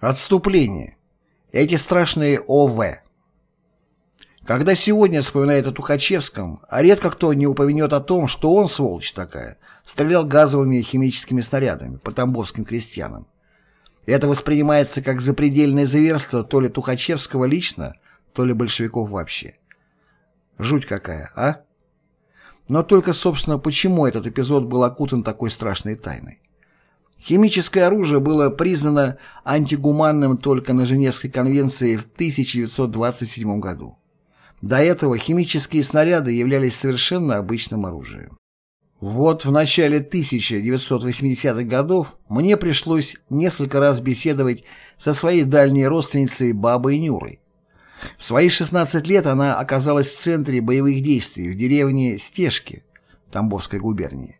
Отступление. Эти страшные ОВ. Когда сегодня вспоминает о Тухачевском, а редко кто не упомянет о том, что он, сволочь такая, стрелял газовыми и химическими снарядами по тамбовским крестьянам. Это воспринимается как запредельное зверство то ли Тухачевского лично, то ли большевиков вообще. Жуть какая, а? Но только, собственно, почему этот эпизод был окутан такой страшной тайной? Химическое оружие было признано антигуманным только на Женевской конвенции в 1927 году. До этого химические снаряды являлись совершенно обычным оружием. Вот в начале 1980-х годов мне пришлось несколько раз беседовать со своей дальней родственницей Бабой Нюрой. В свои 16 лет она оказалась в центре боевых действий в деревне Стежки Тамбовской губернии.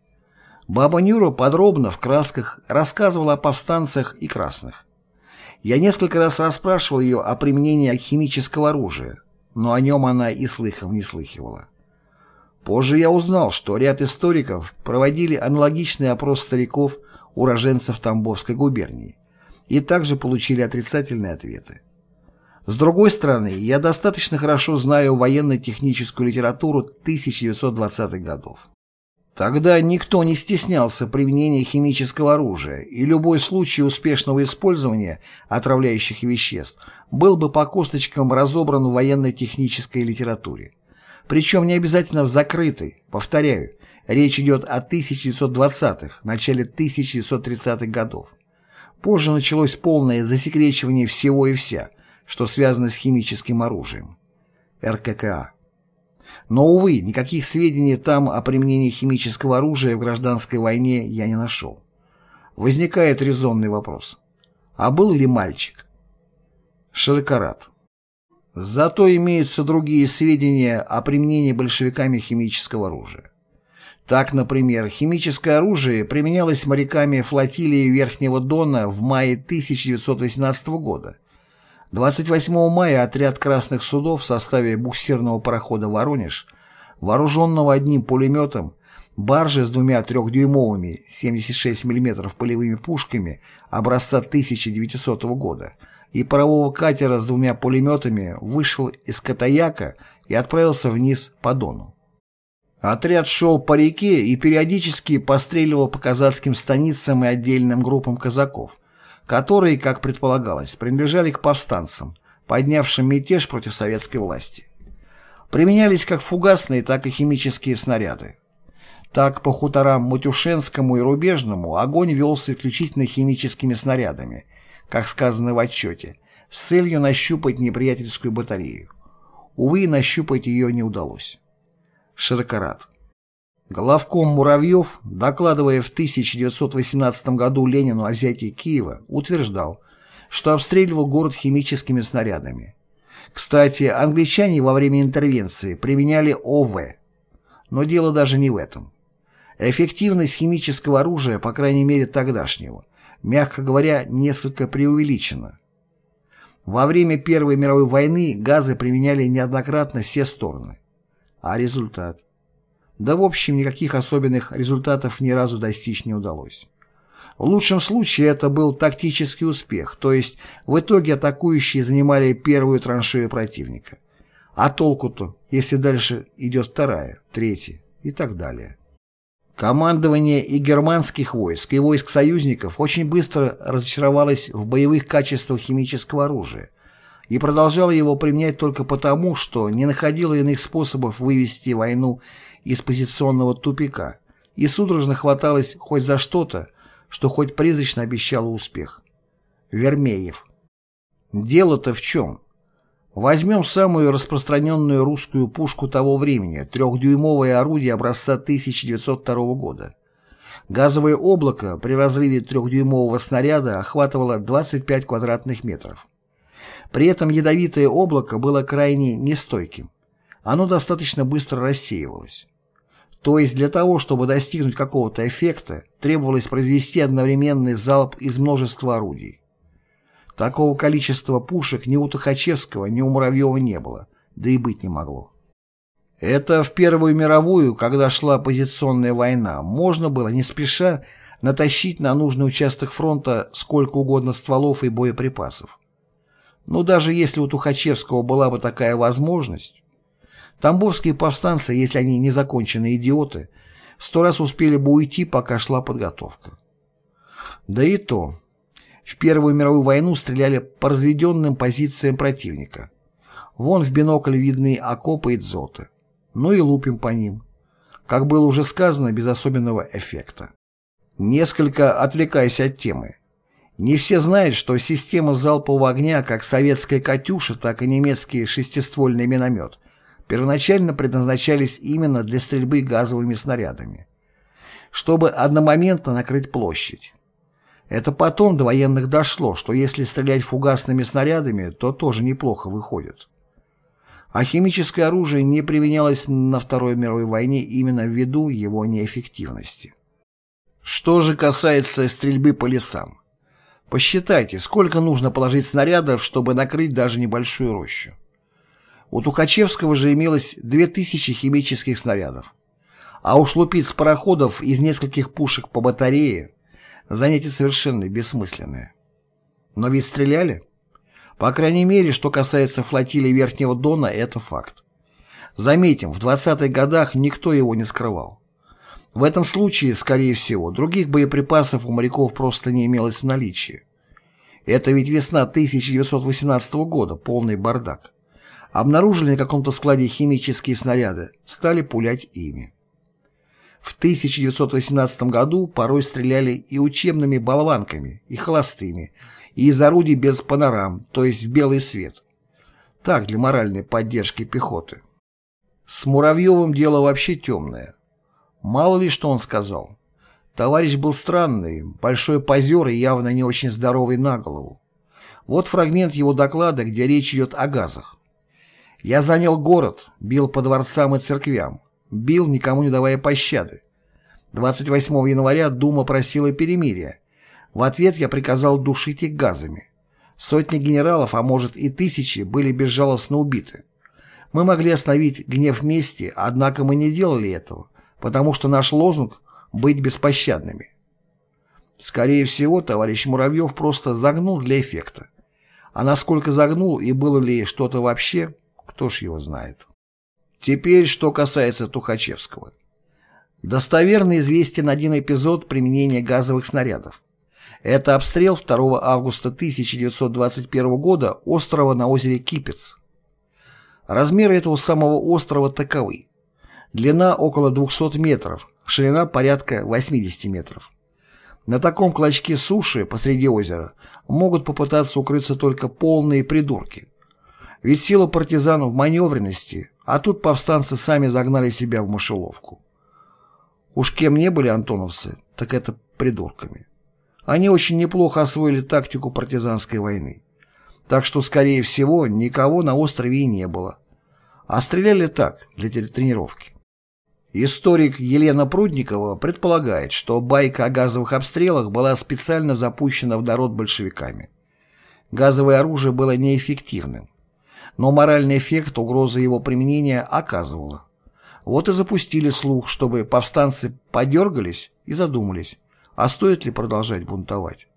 Баба Нюра подробно в красках рассказывала о повстанцах и красных. Я несколько раз расспрашивал ее о применении химического оружия, но о нем она и слыхом не слыхивала. Позже я узнал, что ряд историков проводили аналогичный опрос стариков, уроженцев Тамбовской губернии, и также получили отрицательные ответы. С другой стороны, я достаточно хорошо знаю военно-техническую литературу 1920-х годов. Тогда никто не стеснялся применения химического оружия, и любой случай успешного использования отравляющих веществ был бы по косточкам разобран в военно-технической литературе. Причем не обязательно в закрытой, повторяю, речь идет о 1920-х, начале 1930-х годов. Позже началось полное засекречивание всего и вся, что связано с химическим оружием. РККА. Но, увы, никаких сведений там о применении химического оружия в гражданской войне я не нашел. Возникает резонный вопрос. А был ли мальчик? Широкорат. Зато имеются другие сведения о применении большевиками химического оружия. Так, например, химическое оружие применялось моряками флотилии Верхнего Дона в мае 1918 года – 28 мая отряд красных судов в составе буксирного парохода «Воронеж», вооруженного одним пулеметом, баржи с двумя трехдюймовыми 76 мм полевыми пушками образца 1900 года и парового катера с двумя пулеметами вышел из Катаяка и отправился вниз по Дону. Отряд шел по реке и периодически постреливал по казацким станицам и отдельным группам казаков – которые, как предполагалось, принадлежали к повстанцам, поднявшим мятеж против советской власти. Применялись как фугасные, так и химические снаряды. Так, по хуторам Матюшенскому и Рубежному огонь велся исключительно химическими снарядами, как сказано в отчете, с целью нащупать неприятельскую батарею. Увы, нащупать ее не удалось. Широкорат. Главком Муравьев, докладывая в 1918 году Ленину о взятии Киева, утверждал, что обстреливал город химическими снарядами. Кстати, англичане во время интервенции применяли ОВ. Но дело даже не в этом. Эффективность химического оружия, по крайней мере тогдашнего, мягко говоря, несколько преувеличена. Во время Первой мировой войны газы применяли неоднократно все стороны. А результат? Да в общем никаких особенных результатов ни разу достичь не удалось. В лучшем случае это был тактический успех, то есть в итоге атакующие занимали первую траншею противника. А толку-то, если дальше идет вторая, третья и так далее. Командование и германских войск, и войск союзников очень быстро разочаровалось в боевых качествах химического оружия и продолжало его применять только потому, что не находило иных способов вывести войну из позиционного тупика и судорожно хваталась хоть за что-то, что хоть призрачно обещало успех. Вермеев. Дело-то в чем? Возьмем самую распространенную русскую пушку того времени, трехдюймовое орудие образца 1902 года. Газовое облако при разрыве трехдюймового снаряда охватывало 25 квадратных метров. При этом ядовитое облако было крайне нестойким. Оно достаточно быстро рассеивалось. То есть для того, чтобы достигнуть какого-то эффекта, требовалось произвести одновременный залп из множества орудий. Такого количества пушек ни у Тухачевского, ни у Муравьева не было, да и быть не могло. Это в Первую мировую, когда шла позиционная война, можно было не спеша натащить на нужный участок фронта сколько угодно стволов и боеприпасов. Но даже если у Тухачевского была бы такая возможность, тамбовские повстанцы, если они незаконченные идиоты, сто раз успели бы уйти, пока шла подготовка. Да и то, в Первую мировую войну стреляли по разведенным позициям противника. Вон в бинокль видны окопы и дзоты. Ну и лупим по ним. Как было уже сказано, без особенного эффекта. Несколько отвлекаясь от темы. Не все знают, что система залпового огня, как советская «Катюша», так и немецкий шестиствольный миномет, первоначально предназначались именно для стрельбы газовыми снарядами, чтобы одномоментно накрыть площадь. Это потом до военных дошло, что если стрелять фугасными снарядами, то тоже неплохо выходит. А химическое оружие не применялось на Второй мировой войне именно ввиду его неэффективности. Что же касается стрельбы по лесам. Посчитайте, сколько нужно положить снарядов, чтобы накрыть даже небольшую рощу. У Тухачевского же имелось 2000 химических снарядов. А уж лупить с пароходов из нескольких пушек по батарее Занятие совершенно бессмысленное. Но ведь стреляли. По крайней мере, что касается флотилии Верхнего Дона, это факт. Заметим, в 20-х годах никто его не скрывал. В этом случае, скорее всего, других боеприпасов у моряков просто не имелось в наличии. Это ведь весна 1918 года, полный бардак. Обнаружили на каком-то складе химические снаряды, стали пулять ими. В 1918 году порой стреляли и учебными болванками, и холостыми, и из орудий без панорам, то есть в белый свет. Так, для моральной поддержки пехоты. С Муравьевым дело вообще темное. Мало ли что он сказал. Товарищ был странный, большой позер и явно не очень здоровый на голову. Вот фрагмент его доклада, где речь идет о газах. «Я занял город, бил по дворцам и церквям, Бил, никому не давая пощады. 28 января Дума просила перемирия. В ответ я приказал душить их газами. Сотни генералов, а может и тысячи, были безжалостно убиты. Мы могли остановить гнев мести, однако мы не делали этого, потому что наш лозунг – быть беспощадными. Скорее всего, товарищ Муравьев просто загнул для эффекта. А насколько загнул и было ли что-то вообще, кто ж его знает. Теперь, что касается Тухачевского. Достоверно известен один эпизод применения газовых снарядов. Это обстрел 2 августа 1921 года острова на озере Кипец. Размеры этого самого острова таковы. Длина около 200 метров, ширина порядка 80 метров. На таком клочке суши посреди озера могут попытаться укрыться только полные придурки. Ведь сила партизан в маневренности, а тут повстанцы сами загнали себя в мышеловку. Уж кем не были антоновцы, так это придурками. Они очень неплохо освоили тактику партизанской войны. Так что, скорее всего, никого на острове и не было. А стреляли так, для тренировки. Историк Елена Прудникова предполагает, что байка о газовых обстрелах была специально запущена в народ большевиками. Газовое оружие было неэффективным но моральный эффект угрозы его применения оказывала. Вот и запустили слух, чтобы повстанцы подергались и задумались, а стоит ли продолжать бунтовать.